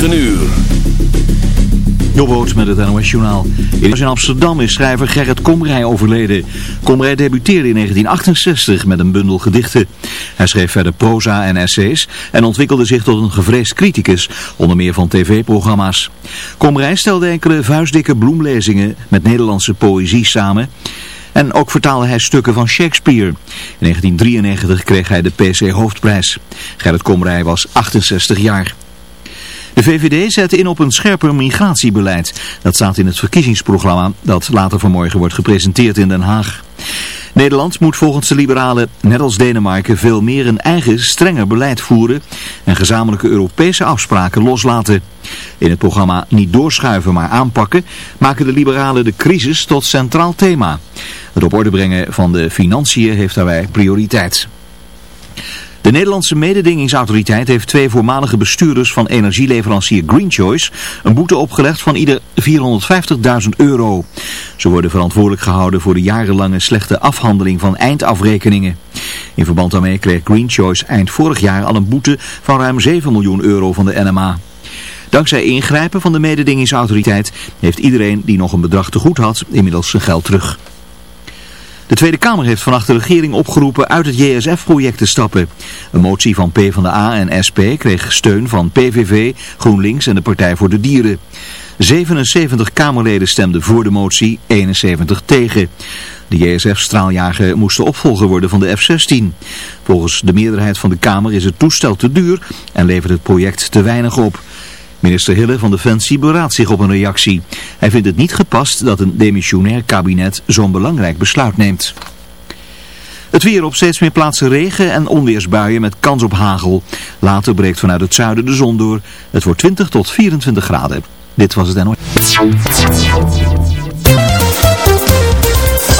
9 uur. Met het NOS Journaal. In Amsterdam is schrijver Gerrit Komrij overleden. Komrij debuteerde in 1968 met een bundel gedichten. Hij schreef verder proza en essays en ontwikkelde zich tot een gevreesd criticus, onder meer van tv-programma's. Komrij stelde enkele vuistdikke bloemlezingen met Nederlandse poëzie samen... En ook vertaalde hij stukken van Shakespeare. In 1993 kreeg hij de PC Hoofdprijs. Gerrit Komrij was 68 jaar. De VVD zet in op een scherper migratiebeleid. Dat staat in het verkiezingsprogramma dat later vanmorgen wordt gepresenteerd in Den Haag. Nederland moet volgens de liberalen, net als Denemarken, veel meer een eigen strenger beleid voeren en gezamenlijke Europese afspraken loslaten. In het programma Niet doorschuiven maar aanpakken maken de liberalen de crisis tot centraal thema. Het op orde brengen van de financiën heeft daarbij prioriteit. De Nederlandse mededingingsautoriteit heeft twee voormalige bestuurders van energieleverancier Green Choice een boete opgelegd van ieder 450.000 euro. Ze worden verantwoordelijk gehouden voor de jarenlange slechte afhandeling van eindafrekeningen. In verband daarmee kreeg Green Choice eind vorig jaar al een boete van ruim 7 miljoen euro van de NMA. Dankzij ingrijpen van de mededingingsautoriteit heeft iedereen die nog een bedrag te goed had inmiddels zijn geld terug. De Tweede Kamer heeft vannacht de regering opgeroepen uit het JSF-project te stappen. Een motie van PvdA en SP kreeg steun van PVV, GroenLinks en de Partij voor de Dieren. 77 Kamerleden stemden voor de motie, 71 tegen. De JSF-straaljager moest de opvolger worden van de F-16. Volgens de meerderheid van de Kamer is het toestel te duur en levert het project te weinig op. Minister Hille van Defensie beraadt zich op een reactie. Hij vindt het niet gepast dat een demissionair kabinet zo'n belangrijk besluit neemt. Het weer op steeds meer plaatsen regen en onweersbuien met kans op hagel. Later breekt vanuit het zuiden de zon door. Het wordt 20 tot 24 graden. Dit was het NOS.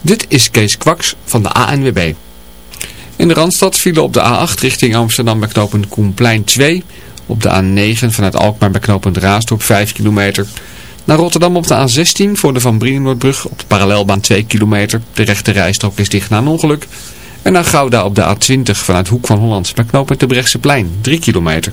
Dit is Kees Kwaks van de ANWB. In de Randstad vielen op de A8 richting Amsterdam bij knooppunt Koenplein 2. Op de A9 vanuit Alkmaar bij knooppunt Raasdorp 5 kilometer. Naar Rotterdam op de A16 voor de Van Brienenoordbrug op de parallelbaan 2 kilometer. De rechte rijstrook is dicht na een ongeluk. En naar Gouda op de A20 vanuit Hoek van Holland bij knooppunt de Brechtseplein 3 kilometer.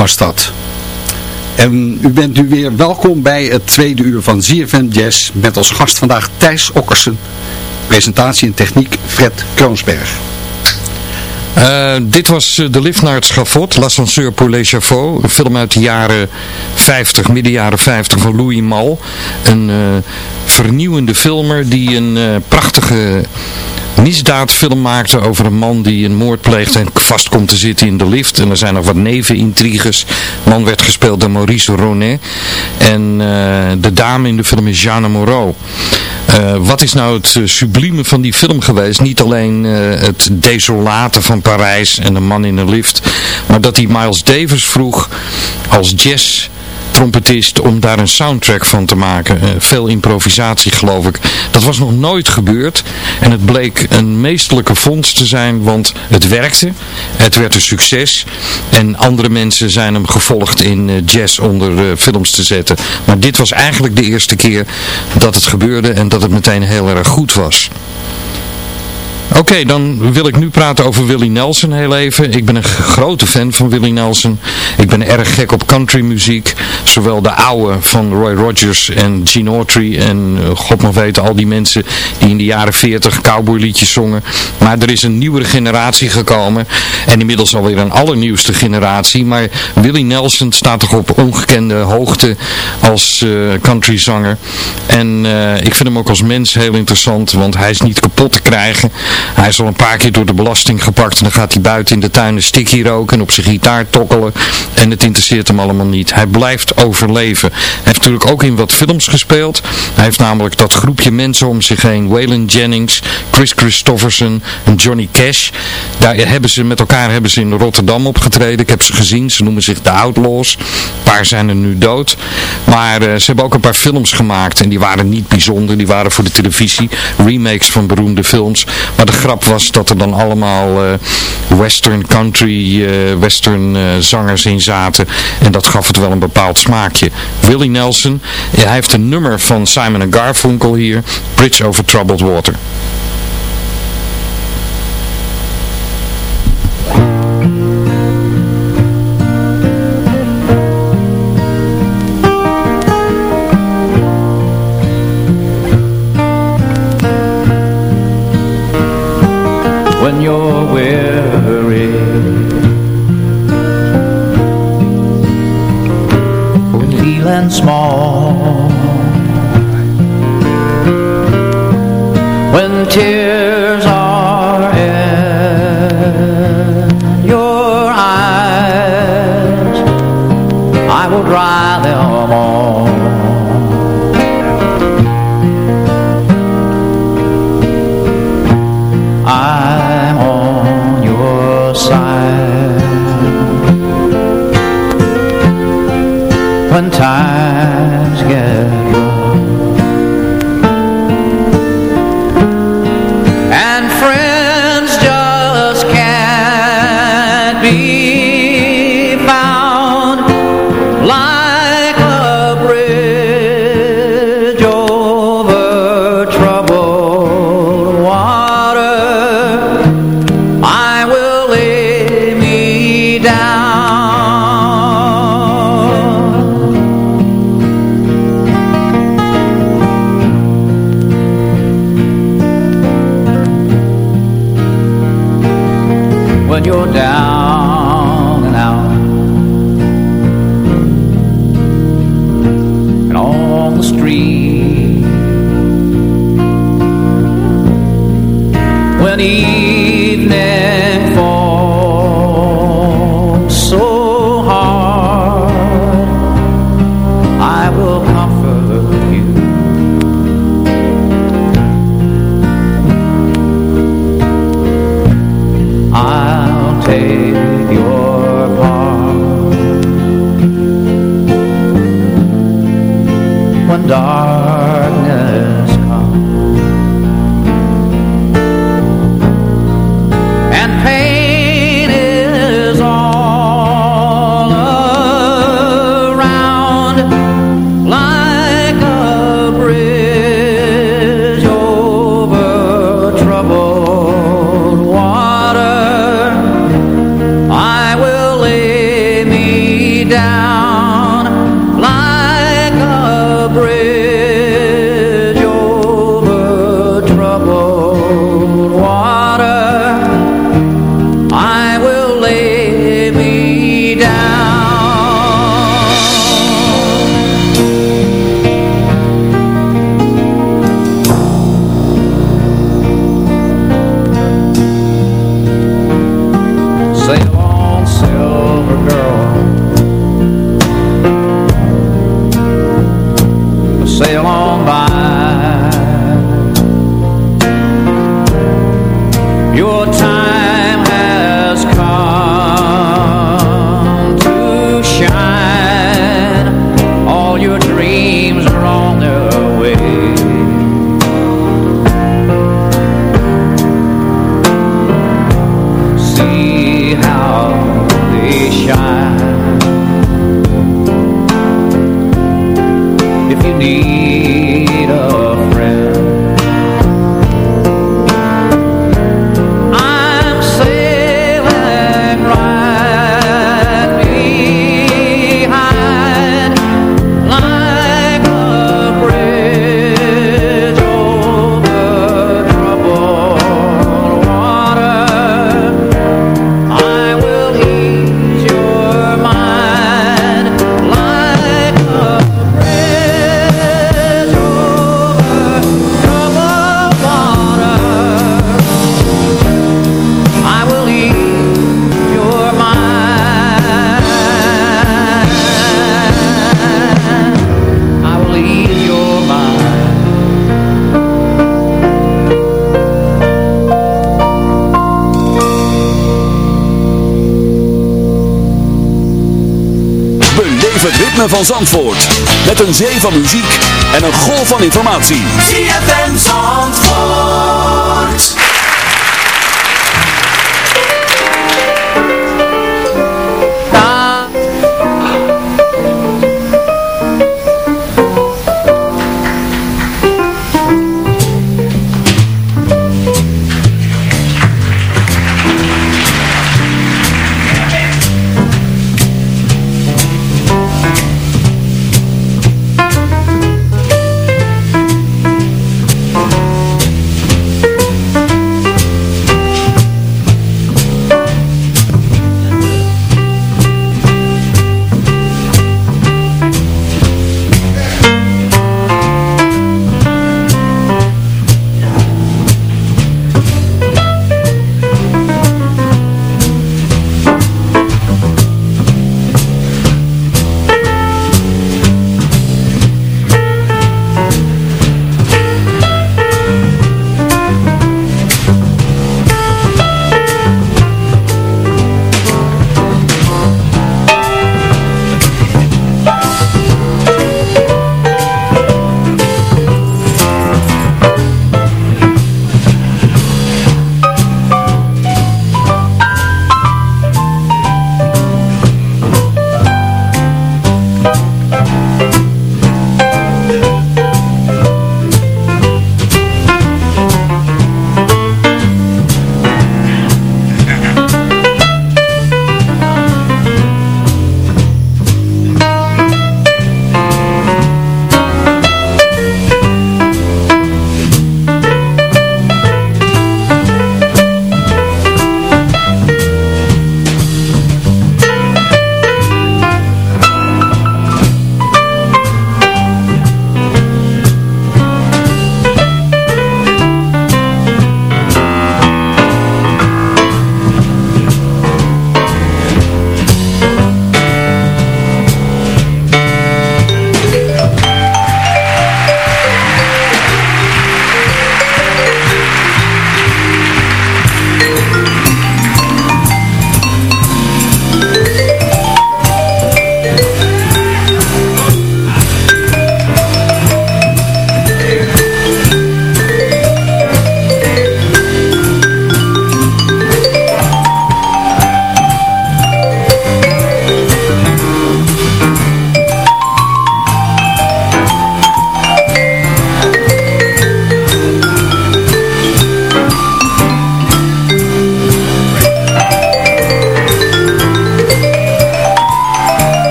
Was dat. En u bent nu weer welkom bij het tweede uur van ZFM Jazz met als gast vandaag Thijs Okkersen. Presentatie en techniek Fred Kroonsberg. Uh, dit was uh, De Lift naar het Schafot, L'Ascenseur pour les Chafaux, een film uit de jaren 50, midden jaren 50 van Louis Mal. Een uh, vernieuwende filmer die een prachtige misdaadfilm maakte over een man die een moord pleegt en vast komt te zitten in de lift. En er zijn nog wat nevenintriges. De man werd gespeeld door Maurice Ronet. En de dame in de film is Jeanne Moreau. Uh, wat is nou het uh, sublieme van die film geweest? Niet alleen het desolate van Parijs en de man in een lift. Maar dat hij Miles Davis vroeg als jazz om daar een soundtrack van te maken. Uh, veel improvisatie geloof ik. Dat was nog nooit gebeurd. En het bleek een meestelijke vondst te zijn, want het werkte. Het werd een succes. En andere mensen zijn hem gevolgd in uh, jazz onder uh, films te zetten. Maar dit was eigenlijk de eerste keer dat het gebeurde en dat het meteen heel erg goed was. Oké, dan wil ik nu praten over Willie Nelson heel even. Ik ben een grote fan van Willie Nelson. Ik ben erg gek op countrymuziek. Zowel de oude van Roy Rogers en Gene Autry en uh, god mag weten al die mensen die in de jaren 40 cowboyliedjes zongen. Maar er is een nieuwere generatie gekomen. En inmiddels alweer een allernieuwste generatie. Maar Willie Nelson staat toch op ongekende hoogte als uh, countryzanger. En uh, ik vind hem ook als mens heel interessant, want hij is niet kapot te krijgen. Hij is al een paar keer door de belasting gepakt en dan gaat hij buiten in de tuin een stikkie roken en op zijn gitaar tokkelen. En het interesseert hem allemaal niet. Hij blijft overleven. Hij heeft natuurlijk ook in wat films gespeeld. Hij heeft namelijk dat groepje mensen om zich heen. Waylon Jennings, Chris Christofferson en Johnny Cash. Daar hebben ze, met elkaar hebben ze in Rotterdam opgetreden. Ik heb ze gezien. Ze noemen zich de Outlaws. Een paar zijn er nu dood. Maar uh, ze hebben ook een paar films gemaakt. En die waren niet bijzonder. Die waren voor de televisie. Remakes van beroemde films. Maar de grap was dat er dan allemaal uh, western country, uh, western uh, zangers in zaten. En dat gaf het wel een bepaald smaakje. Willie Nelson, hij heeft een nummer van Simon Garfunkel hier. Bridge over Troubled Water. Tears van Zandvoort. Met een zee van muziek en een golf van informatie.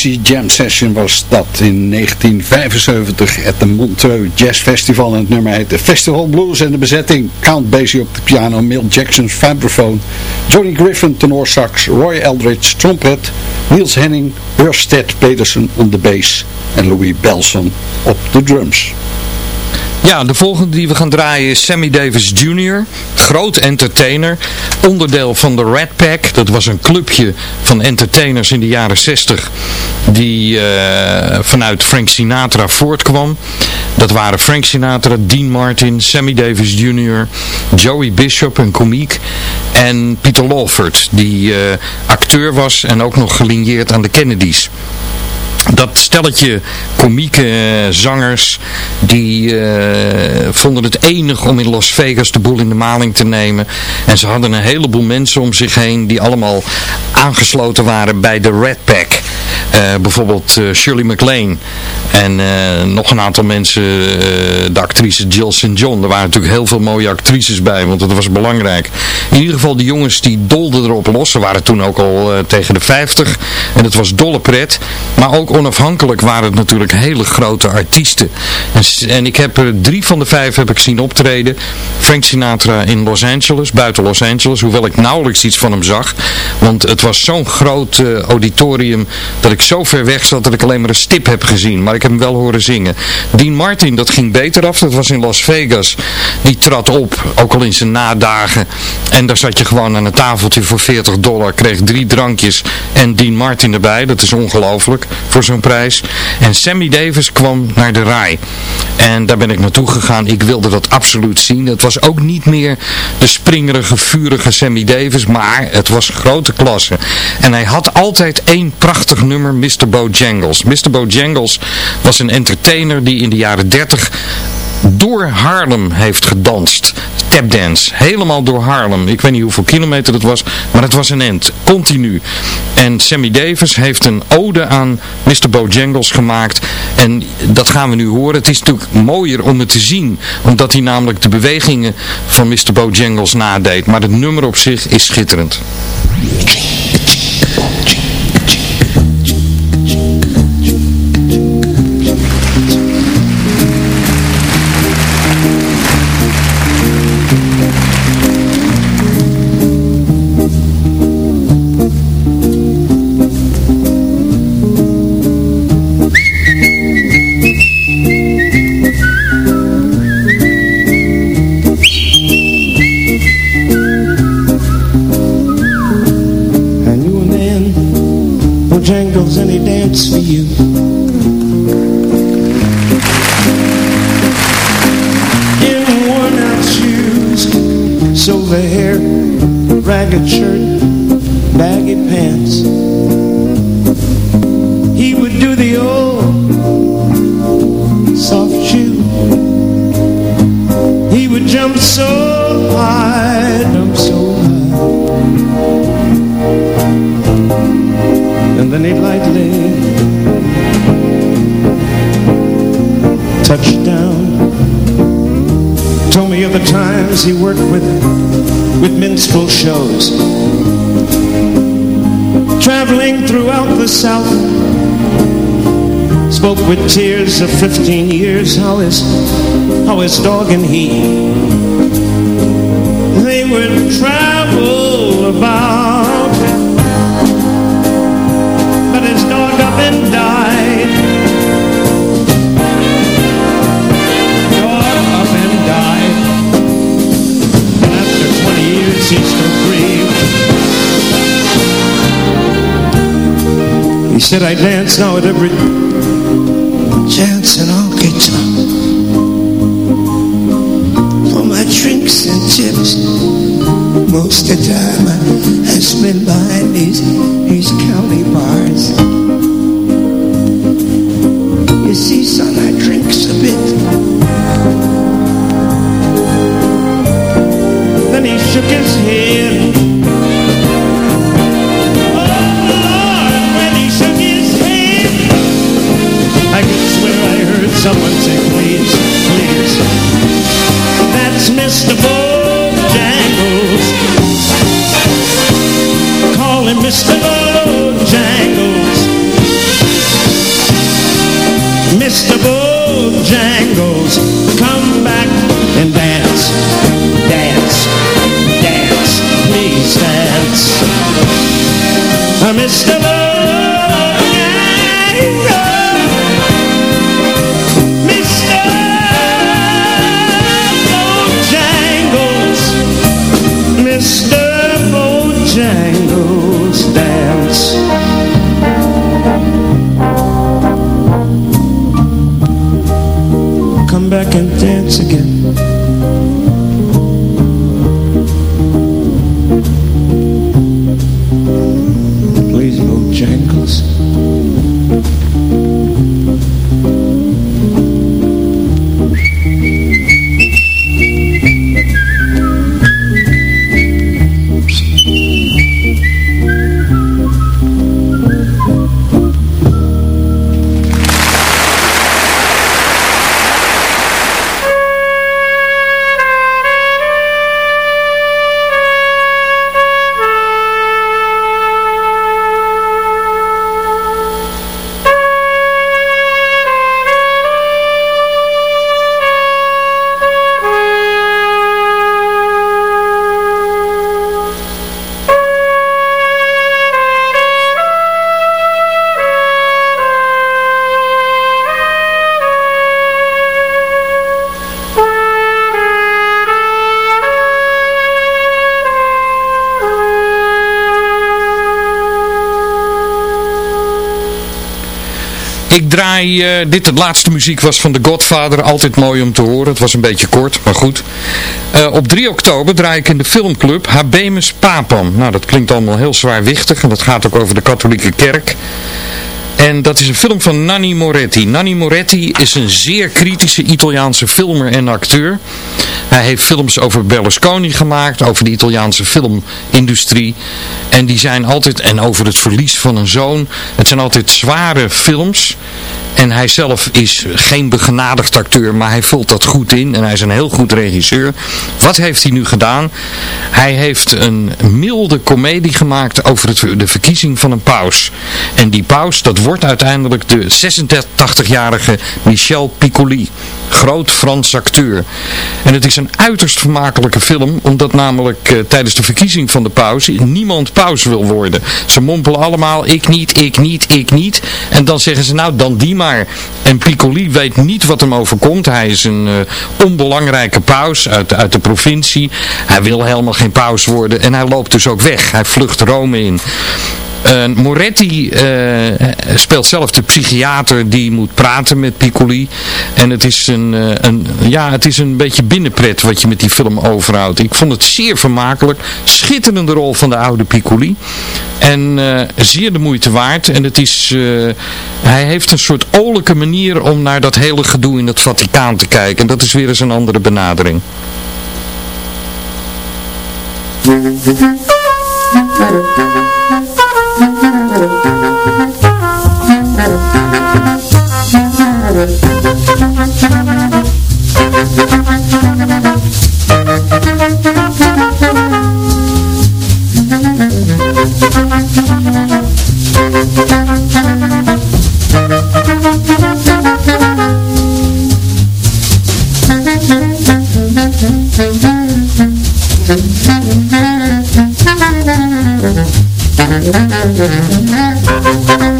Basie Jam Session was dat in 1975 at de Montreux Jazz Festival. En het nummer heet de Festival Blues en de bezetting. Count Basie op de piano, Mill Jackson's vibraphone, Johnny Griffin sax, Roy Eldridge trompet, Niels Henning, Ørsted Pedersen op de bass en Louis Belson op de drums. Ja, de volgende die we gaan draaien is Sammy Davis Jr. Groot entertainer. Onderdeel van de Red Pack. Dat was een clubje van entertainers in de jaren 60. Die uh, vanuit Frank Sinatra voortkwam. Dat waren Frank Sinatra, Dean Martin, Sammy Davis Jr. Joey Bishop, een komiek. En Peter Lawford, die uh, acteur was en ook nog gelinieerd aan de Kennedys dat stelletje komieke uh, zangers die uh, vonden het enig om in Las Vegas de boel in de maling te nemen. En ze hadden een heleboel mensen om zich heen die allemaal aangesloten waren bij de Red Pack. Uh, bijvoorbeeld Shirley MacLaine en nog een aantal mensen, de actrice Jill St. John. Er waren natuurlijk heel veel mooie actrices bij, want dat was belangrijk. In ieder geval die jongens die dolden erop los. Ze waren toen ook al tegen de 50 en het was dolle pret. Maar ook onafhankelijk waren het natuurlijk hele grote artiesten. En, ik heb er drie van de vijf heb ik zien optreden. Frank Sinatra in Los Angeles, buiten Los Angeles. Hoewel ik nauwelijks iets van hem zag. Want het was zo'n groot auditorium dat ik zo ver weg zat dat ik alleen maar een stip heb gezien. Maar ik heb hem wel horen zingen. Dean Martin, dat ging beter af. Dat was in Las Vegas. Die trad op, ook al in zijn nadagen. En daar zat je gewoon aan een tafeltje voor 40 dollar. Kreeg drie drankjes en Dean Martin erbij. Dat is ongelooflijk voor zo'n prijs. En Sammy Davis kwam naar de RAI. En daar ben ik naartoe gegaan. Ik wilde dat absoluut zien. Het was ook niet meer de springerige, vurige Sammy Davis. Maar het was grote klasse. En hij had altijd één prachtig nummer, Mr. Bojangles. Mr. Bojangles was een entertainer die in de jaren 30 door Haarlem heeft gedanst. Tapdance. Helemaal door Haarlem. Ik weet niet hoeveel kilometer het was, maar het was een end. Continu. En Sammy Davis heeft een ode aan Mr. Bojangles gemaakt. En dat gaan we nu horen. Het is natuurlijk mooier om het te zien. Omdat hij namelijk de bewegingen van Mr. Bojangles nadeed. Maar het nummer op zich is schitterend. With tears of 15 years. How his, how his dog and he said I dance now at every chance and I'll get some For my drinks and chips. Most of the time I, I spend behind these, these county bars. You see son, I drinks a bit. Then he shook his head Draai, uh, dit de laatste muziek was van The Godfather, altijd mooi om te horen. Het was een beetje kort, maar goed. Uh, op 3 oktober draai ik in de filmclub Habemus Papam. Nou, dat klinkt allemaal heel zwaarwichtig en dat gaat ook over de katholieke kerk. En dat is een film van Nanni Moretti. Nanni Moretti is een zeer kritische Italiaanse filmer en acteur. Hij heeft films over Berlusconi gemaakt, over de Italiaanse filmindustrie. En die zijn altijd, en over het verlies van een zoon. Het zijn altijd zware films. En hij zelf is geen begenadigd acteur, maar hij vult dat goed in. En hij is een heel goed regisseur. Wat heeft hij nu gedaan? Hij heeft een milde komedie gemaakt over de verkiezing van een paus. En die paus, dat wordt uiteindelijk de 86-jarige Michel Piccoli. Groot Frans acteur. En het is een uiterst vermakelijke film, omdat namelijk uh, tijdens de verkiezing van de paus niemand paus wil worden. Ze mompelen allemaal, ik niet, ik niet, ik niet. En dan zeggen ze, nou dan die maar. En Piccoli weet niet wat hem overkomt. Hij is een uh, onbelangrijke paus uit, uit de provincie. Hij wil helemaal geen paus worden en hij loopt dus ook weg. Hij vlucht Rome in. En Moretti eh, speelt zelf de psychiater die moet praten met Piccoli. En het is een, eh, een, ja, het is een beetje binnenpret wat je met die film overhoudt. Ik vond het zeer vermakelijk. Schitterende rol van de oude Piccoli. En zeer de moeite waard. En het is, hij heeft een soort olijke manier om naar dat hele gedoe in het Vaticaan te kijken. En dat is weer eens een andere benadering. Mm-hmm. Mm-hmm. Thank you.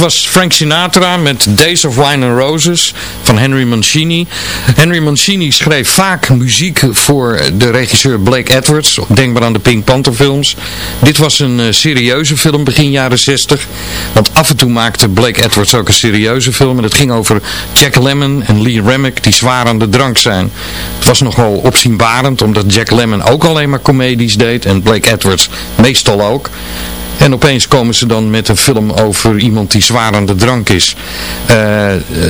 Was Frank Sinatra met Days of Wine and Roses van Henry Mancini. Henry Mancini schreef vaak muziek voor de regisseur Blake Edwards. Denk maar aan de Pink Panther films. Dit was een eh, serieuze film begin jaren 60. Want af en toe maakte Blake Edwards ook een serieuze film. En het ging over Jack Lemmon en Lee Remick die zwaar aan de drank zijn. Het was nogal opzienbarend omdat Jack Lemmon ook alleen maar comedies deed. En Blake Edwards meestal ook. En opeens komen ze dan met een film over iemand die zwaar aan de drank is. Eh,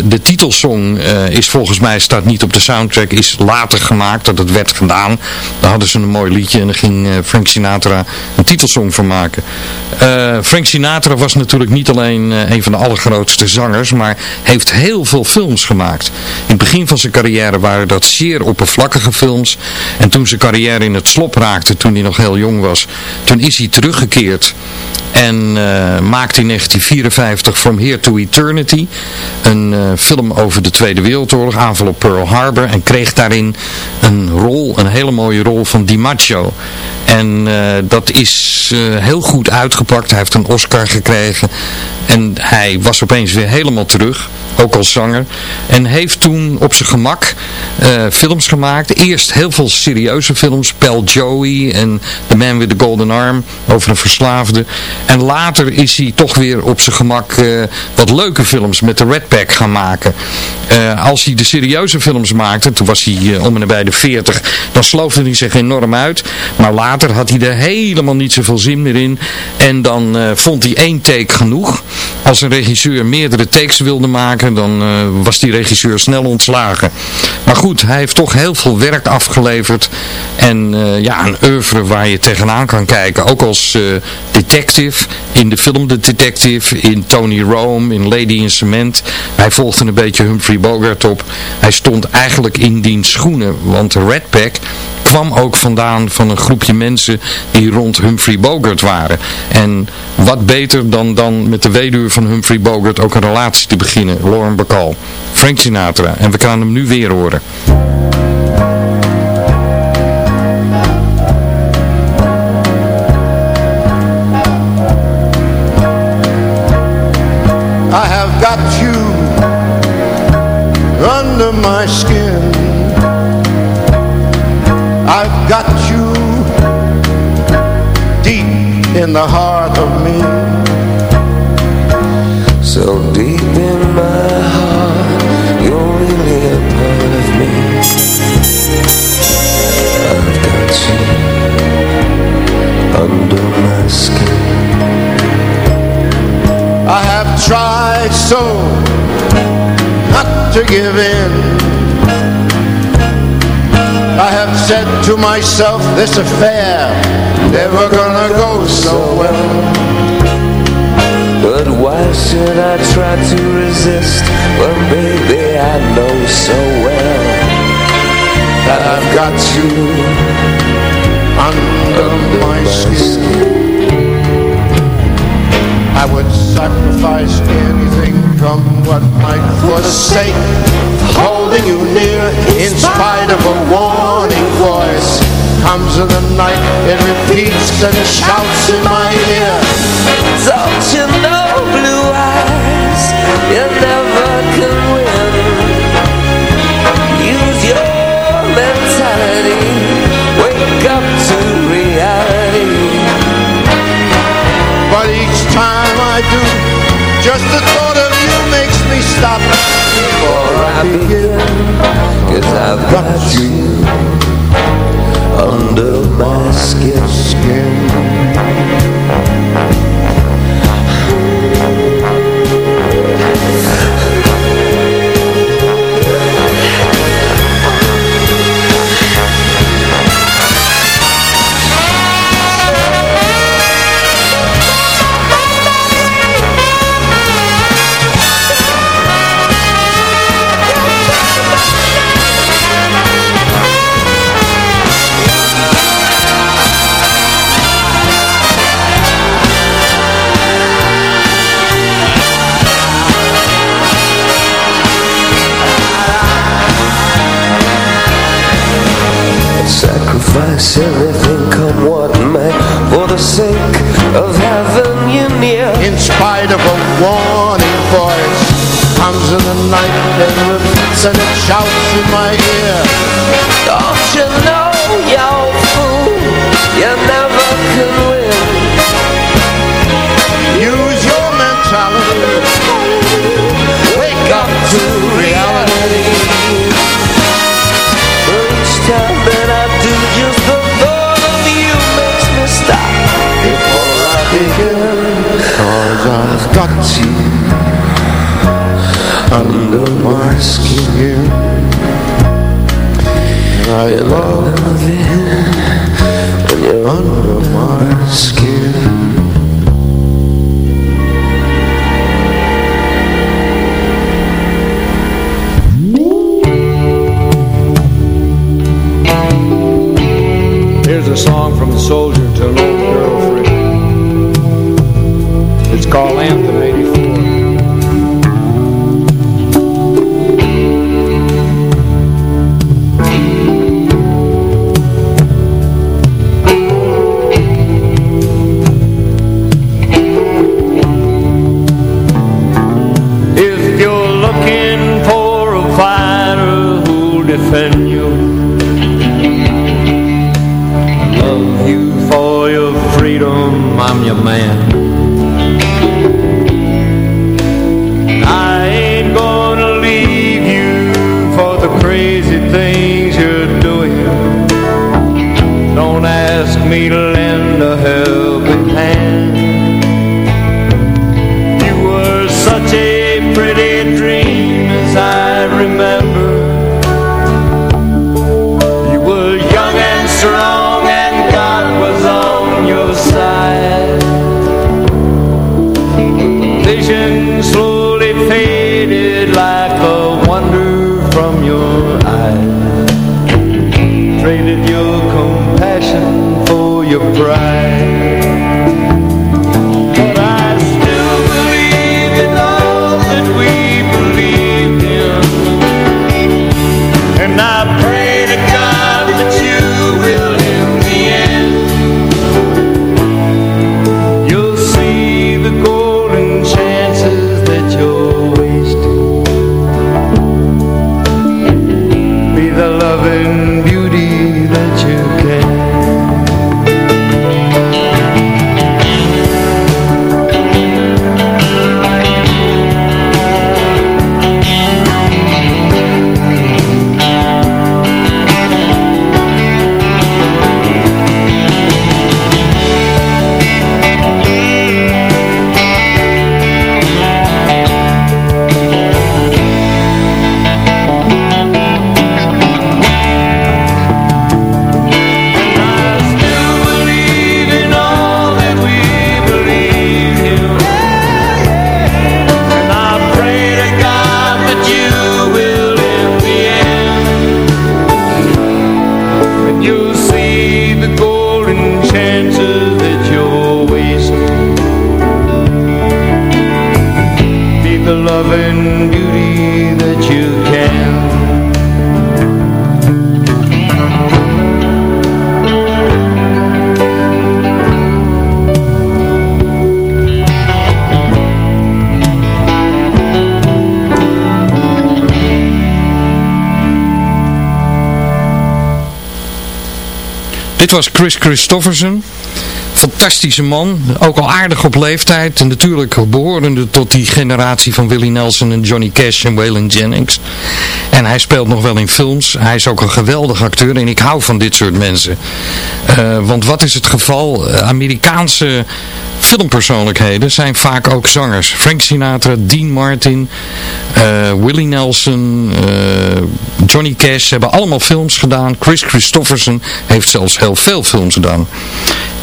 de titelsong eh, is volgens mij, staat niet op de soundtrack, is later gemaakt. Dat het werd gedaan. Daar hadden ze een mooi liedje en daar ging eh, Frank Sinatra een titelsong van maken. Frank Sinatra was natuurlijk niet alleen een van de allergrootste zangers, maar heeft heel veel films gemaakt. In het begin van zijn carrière waren dat zeer oppervlakkige films. En toen zijn carrière in het slop raakte, toen hij nog heel jong was, toen is hij teruggekeerd. En uh, maakte in 1954 From Here to Eternity. Een uh, film over de Tweede Wereldoorlog, aanval op Pearl Harbor. En kreeg daarin een rol, een hele mooie rol van DiMaggio. En uh, dat is heel goed uitgepakt. Hij heeft een Oscar gekregen. En hij was opeens weer helemaal terug. Ook als zanger. En heeft toen op zijn gemak films gemaakt. Eerst heel veel serieuze films. Pal Joey en The Man with the Golden Arm. Over een verslaafde. En later is hij toch weer op zijn gemak wat leuke films met de Red Pack gaan maken. Als hij de serieuze films maakte, toen was hij om en nabij de 40, dan sloofde hij zich enorm uit. Maar later had hij er helemaal niet zoveel zin meer in. En dan vond hij één take genoeg. Als een regisseur meerdere takes wilde maken, dan was die regisseur snel ontslagen. Maar goed, hij heeft toch heel veel werk afgeleverd. En ja, een oeuvre waar je tegenaan kan kijken. Ook als detective, in de film The Detective, in Tony Rome, in Lady in Cement. Hij volgde een beetje Humphrey Bogart op. Hij stond eigenlijk in diens schoenen, want Red Pack kwam ook vandaan van een groepje mensen die rond Humphrey Bogart waren. En wat beter dan, dan met de weduwe van Humphrey Bogart ook een relatie te beginnen. Lauren Bacall, Frank Sinatra. En we gaan hem nu weer horen. I have got you under my skin in the heart of me. So deep in my heart You're really a part of me. I've got you under my skin. I have tried so not to give in said to myself this affair never gonna go so well But why should I try to resist When baby I know so well That I've got you under, under my, my skin. skin I would sacrifice anything come what might for the sake of holding you near in spite of a warning voice. Comes in the night it repeats and shouts in my ear. Don't you know blue eyes you never can win. Use your mentality wake up to reality. But each time I do Just the thought of you makes me stop Before I begin. Cause I've got you Under my skin, Dit was Chris Christofferson. Fantastische man, ook al aardig op leeftijd. En natuurlijk behorende tot die generatie van Willie Nelson en Johnny Cash en Waylon Jennings. En hij speelt nog wel in films. Hij is ook een geweldig acteur en ik hou van dit soort mensen. Uh, want wat is het geval? Uh, Amerikaanse filmpersoonlijkheden zijn vaak ook zangers. Frank Sinatra, Dean Martin, uh, Willie Nelson, Johnny Cash hebben allemaal films gedaan. Chris Christofferson heeft zelfs heel veel films gedaan.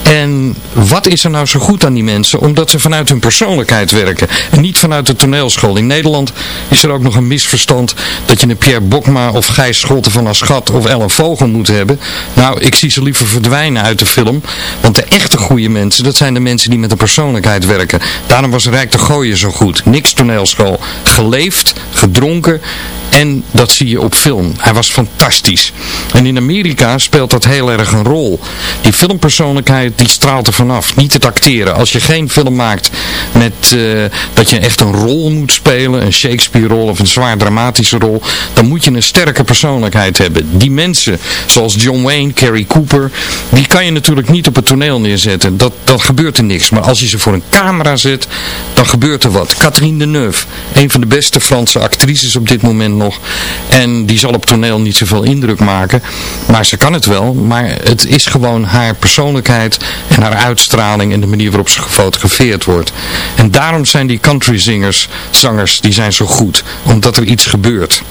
En wat is er nou zo goed aan die mensen? Omdat ze vanuit hun persoonlijkheid werken. En niet vanuit de toneelschool. In Nederland is er ook nog een misverstand dat je een Pierre Bokma of Gijs Scholten van Aschat of Ellen Vogel moet hebben. Nou, ik zie ze liever verdwijnen uit de film. Want de echte goede mensen, dat zijn de mensen die met een persoonlijkheid werken. Daarom was Rijk de Gooien zo goed. Niks toneelschool. Geleefd, gedronken en dat zie je op film. Hij was fantastisch. En in Amerika speelt dat heel erg een rol. Die filmpersoonlijkheid die straalt er vanaf. Niet het acteren. Als je geen film maakt met uh, dat je echt een rol moet spelen, een Shakespeare rol of een zwaar dramatische rol, dan moet je een sterke persoonlijkheid hebben. Die mensen, zoals John Wayne, Carrie Cooper, die kan je natuurlijk niet op het toneel neerzetten. Dat, dan gebeurt er niks. Maar als je ze voor een camera zet, dan gebeurt er wat. Catherine Deneuve, een van de beste Franse actrices op dit moment nog. En die zal op toneel niet zoveel indruk maken. Maar ze kan het wel. Maar het is gewoon haar persoonlijkheid en haar uitstraling en de manier waarop ze gefotografeerd wordt. En daarom zijn die countryzingers, zangers, die zijn zo goed. Omdat er iets gebeurt.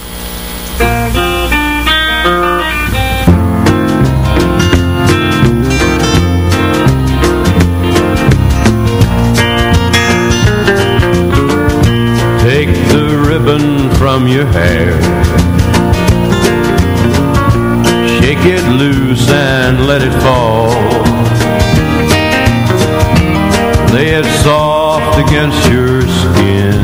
From your hair. Shake it loose and let it fall. Lay it soft against your skin.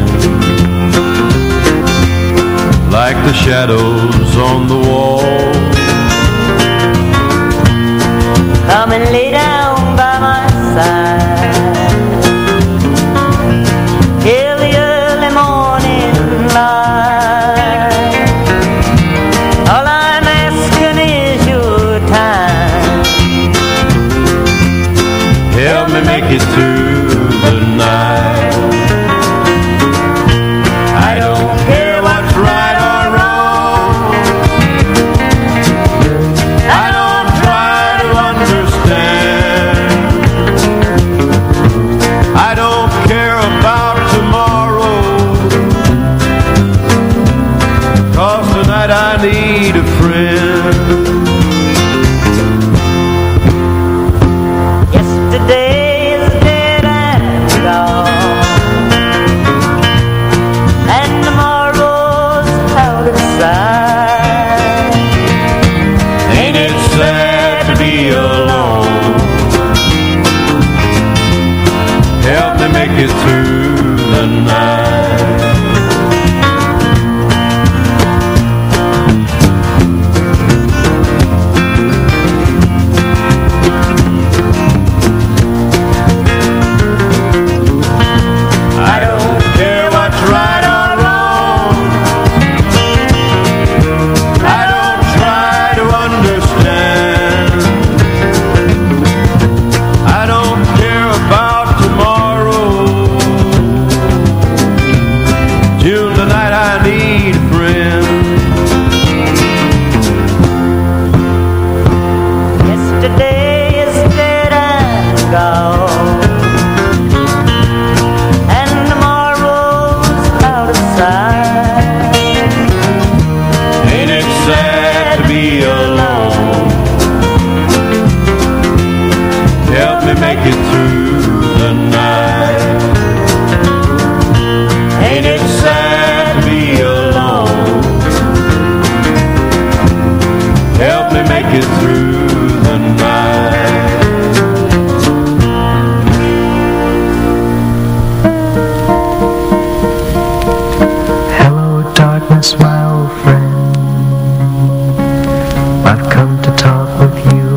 Like the shadows on the wall. Come and through the top of you.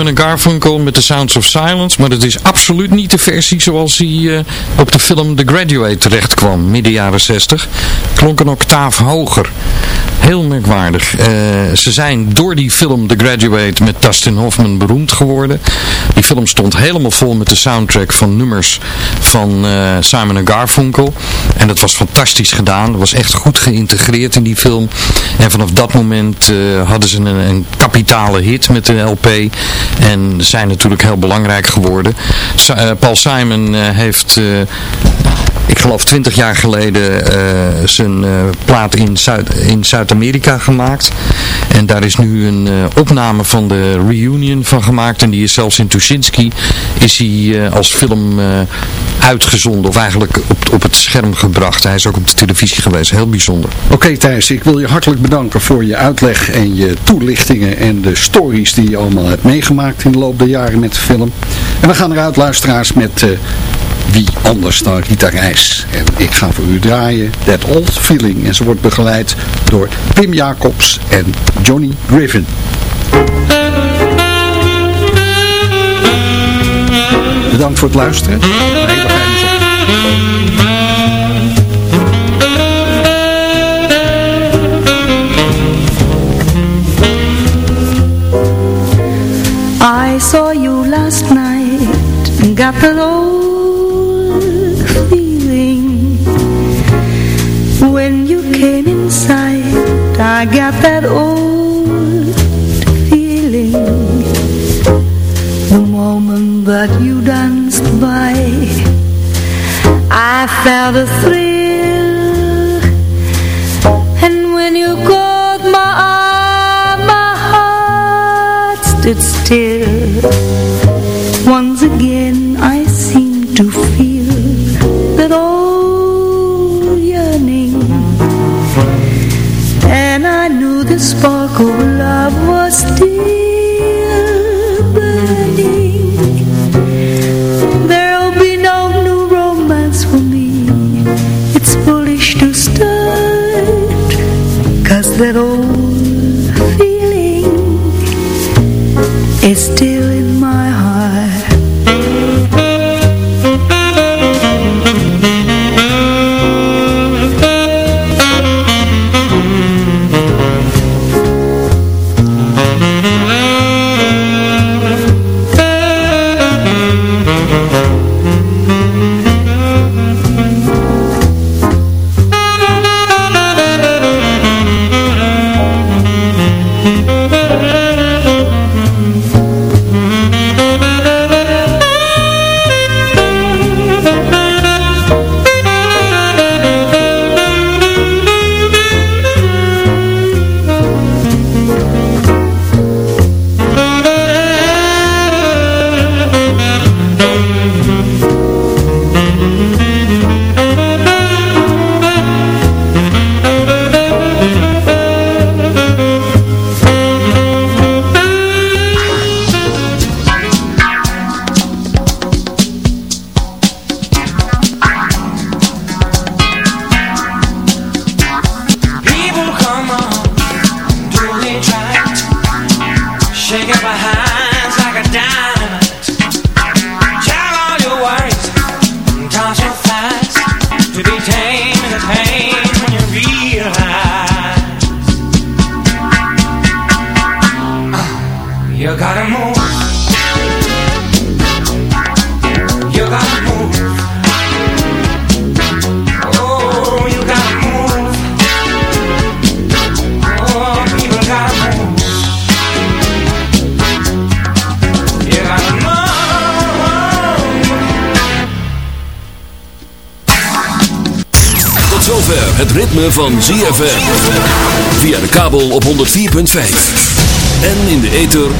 Simon Garfunkel met The Sounds of Silence. Maar dat is absoluut niet de versie zoals hij eh, op de film The Graduate terecht kwam, midden jaren 60. Klonk een octaaf hoger. Heel merkwaardig. Eh, ze zijn door die film The Graduate met Dustin Hoffman beroemd geworden. Die film stond helemaal vol met de soundtrack van nummers van eh, Simon Garfunkel. En dat was fantastisch gedaan. Dat was echt goed geïntegreerd in die film. En vanaf dat moment eh, hadden ze een, een kapitale hit met de LP. En zijn natuurlijk heel belangrijk geworden. Paul Simon heeft... ik geloof 20 jaar geleden eh, zijn eh, plaat in Zuid- in Zuid-Amerika gemaakt. En daar is nu een eh, opname van de reunion van gemaakt. En die is zelfs in Tuschinski is hij als film uitgezonden. Of eigenlijk op, op het scherm gebracht. Hij is ook op de televisie geweest. Heel bijzonder. Oké Thijs, ik wil je hartelijk bedanken voor je uitleg en je toelichtingen en de stories die je allemaal hebt meegemaakt in de loop der jaren met de film. En we gaan eruit luisteraars met wie anders dan Rita Reis. En ik ga voor u draaien That Old Feeling en ze wordt begeleid door Pim Jacobs en Johnny Griffin. Bedankt voor het luisteren. I saw you last night and got Felt a thrill. And when you caught my eye My heart stood still Once again